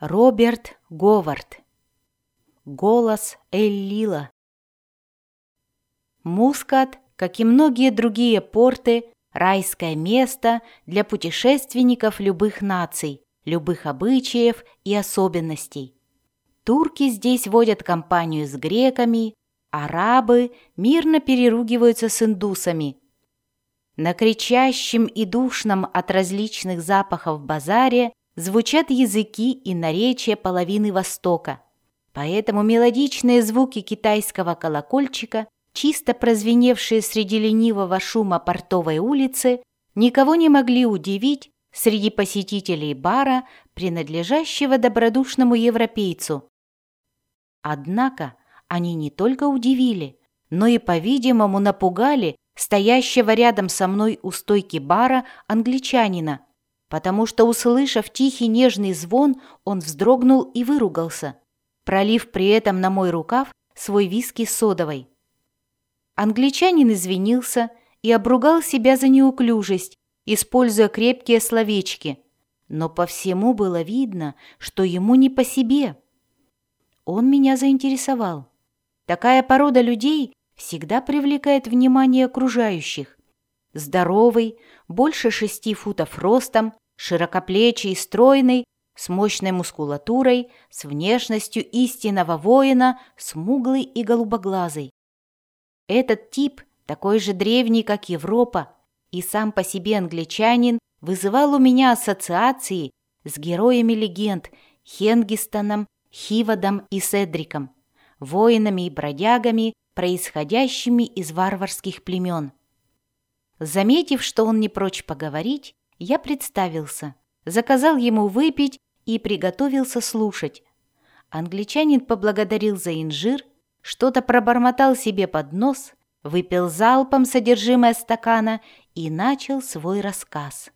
Роберт Говард. Голос Эллила. Мускат, как и многие другие порты, райское место для путешественников любых наций, любых обычаев и особенностей. Турки здесь водят компанию с греками, арабы мирно переругиваются с индусами. На кричащем и душном от различных запахов базаре звучат языки и наречия половины Востока. Поэтому мелодичные звуки китайского колокольчика, чисто прозвеневшие среди ленивого шума портовой улицы, никого не могли удивить среди посетителей бара, принадлежащего добродушному европейцу. Однако они не только удивили, но и, по-видимому, напугали стоящего рядом со мной у стойки бара англичанина, потому что, услышав тихий нежный звон, он вздрогнул и выругался, пролив при этом на мой рукав свой виски содовой. Англичанин извинился и обругал себя за неуклюжесть, используя крепкие словечки, но по всему было видно, что ему не по себе. Он меня заинтересовал. Такая порода людей всегда привлекает внимание окружающих. Здоровый, больше шести футов ростом, широкоплечий стройный, с мощной мускулатурой, с внешностью истинного воина, смуглый и голубоглазый. Этот тип, такой же древний, как Европа, и сам по себе англичанин, вызывал у меня ассоциации с героями легенд Хенгистоном, Хивадом и Седриком, воинами и бродягами, происходящими из варварских племен. Заметив, что он не прочь поговорить, я представился, заказал ему выпить и приготовился слушать. Англичанин поблагодарил за инжир, что-то пробормотал себе под нос, выпил залпом содержимое стакана и начал свой рассказ.